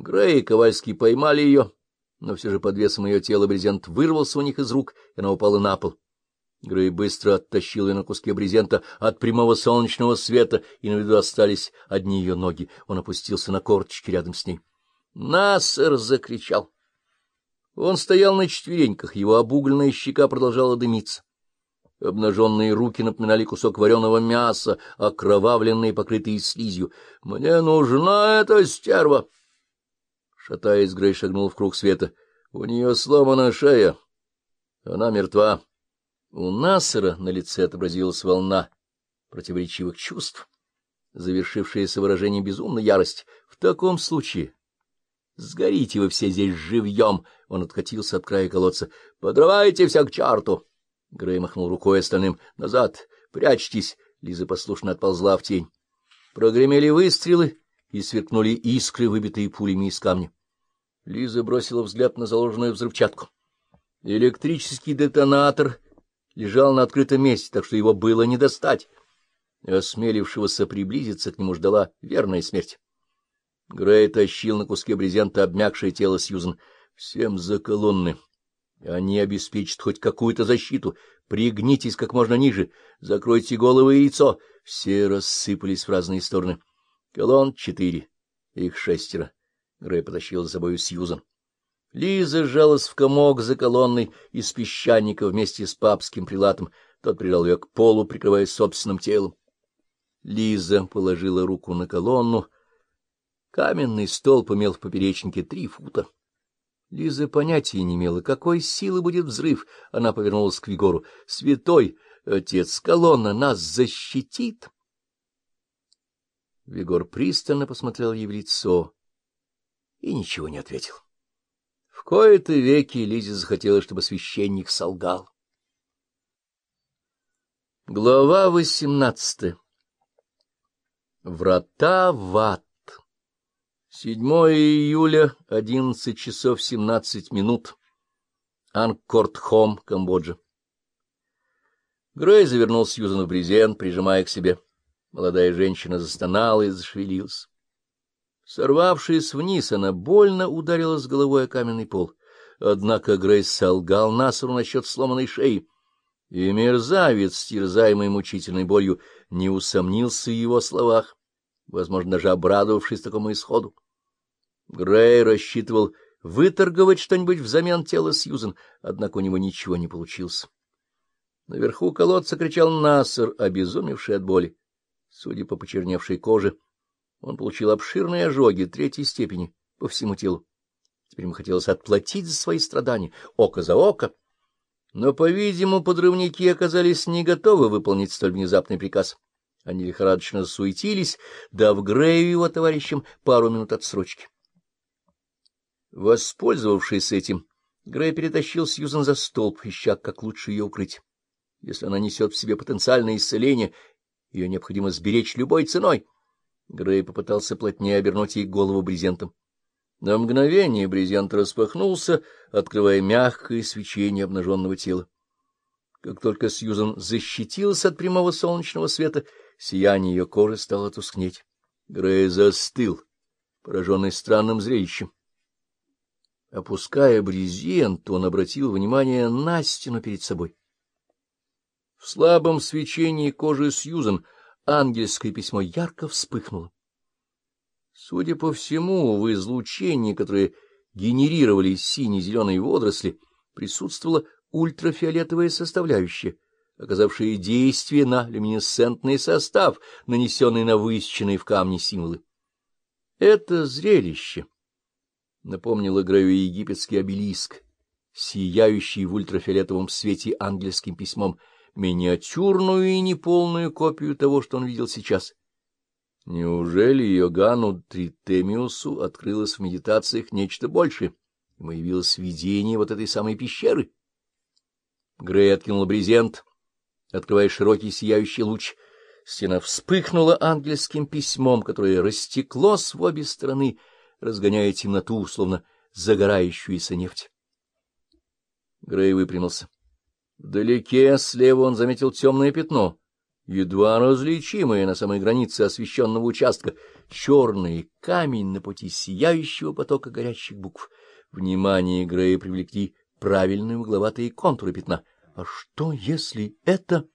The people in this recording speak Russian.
Грей и Ковальский поймали ее, но все же под весом ее тела брезент вырвался у них из рук, и она упала на пол. Грей быстро оттащил ее на куске брезента от прямого солнечного света, и на виду остались одни ее ноги. Он опустился на корточки рядом с ней. «Насер!» — закричал. Он стоял на четвереньках, его обугленная щека продолжала дымиться. Обнаженные руки напоминали кусок вареного мяса, окровавленные, покрытые слизью. — Мне нужна эта стерва! Шатаясь, Грей шагнул в круг света. У нее сломана шея. Она мертва. У Насера на лице отобразилась волна противоречивых чувств, завершившаяся выражением безумной ярости. В таком случае сгорите вы все здесь живьем! Он откатился от края колодца. — Подрывайте все к черту! Грей махнул рукой остальным. — Назад! Прячьтесь! Лиза послушно отползла в тень. Прогремели выстрелы, и сверкнули искры, выбитые пулями из камня. Лиза бросила взгляд на заложенную взрывчатку. Электрический детонатор лежал на открытом месте, так что его было не достать. Осмелившегося приблизиться к нему ждала верная смерть. Грей тащил на куске брезента обмякшее тело Сьюзен. Всем за колонны. Они обеспечат хоть какую-то защиту. Пригнитесь как можно ниже, закройте головы и яйцо. Все рассыпались в разные стороны. Колонн четыре, их шестеро. Грей потащил за собой Сьюзан. Лиза сжалась в комок за колонной из песчаника вместе с папским прилатом. Тот прижал ее к полу, прикрываясь собственным телом. Лиза положила руку на колонну. Каменный столб имел в поперечнике три фута. Лиза понятия не имела, какой силы будет взрыв. Она повернулась к Вигору. — Святой отец, колонна нас защитит! Вигор пристально посмотрел ей в лицо и ничего не ответил. В кои-то веки Лизе захотелось, чтобы священник солгал. Глава восемнадцатая Врата в ад 7 июля, 11 часов 17 минут. Анкорт-Хом, Камбоджа. Грей завернул Сьюзан в брезент, прижимая к себе. Молодая женщина застонала и зашевелилась. Сорвавшись вниз, она больно ударилась головой о каменный пол. Однако Грейс солгал Насру насчет сломанной шеи, и мерзавец, терзаемый мучительной болью, не усомнился в его словах, возможно, даже обрадовавшись такому исходу. Грей рассчитывал выторговать что-нибудь взамен тела Сьюзен, однако у него ничего не получилось. Наверху колодца кричал Нассер, обезумевший от боли. Судя по почерневшей коже, он получил обширные ожоги третьей степени по всему телу. Теперь ему хотелось отплатить за свои страдания, око за око. Но, по-видимому, подрывники оказались не готовы выполнить столь внезапный приказ. Они лихорадочно суетились, дав Грею его товарищам пару минут отсрочки. Воспользовавшись этим, Грей перетащил Сьюзан за столб, ища, как лучше ее укрыть. Если она несет в себе потенциальное исцеление, ее необходимо сберечь любой ценой. Грей попытался плотнее обернуть ей голову брезентом. На мгновение брезент распахнулся, открывая мягкое свечение обнаженного тела. Как только Сьюзан защитилась от прямого солнечного света, сияние ее кожи стало тускнеть. Грей застыл, пораженный странным зрелищем. Опуская брезент, он обратил внимание на стену перед собой. В слабом свечении кожи Сьюзан ангельское письмо ярко вспыхнуло. Судя по всему, в излучении, которое генерировали сине-зеленые водоросли, присутствовала ультрафиолетовая составляющая, оказавшая действие на люминесцентный состав, нанесенный на высеченные в камне символы. Это зрелище напомнило Грею египетский обелиск, сияющий в ультрафиолетовом свете ангельским письмом, миниатюрную и неполную копию того, что он видел сейчас. Неужели Йогану Тритемиусу открылось в медитациях нечто большее? Ему явилось видение вот этой самой пещеры? Грей откинул брезент, открывая широкий сияющий луч. Стена вспыхнула ангельским письмом, которое растеклось в обе стороны, разгоняя темноту, словно загорающуюся нефть. Грей выпрямился. Вдалеке слева он заметил темное пятно, едва различимые на самой границе освещенного участка, черный камень на пути сияющего потока горящих букв. Внимание Грея привлекли правильные угловатые контуры пятна. А что, если это...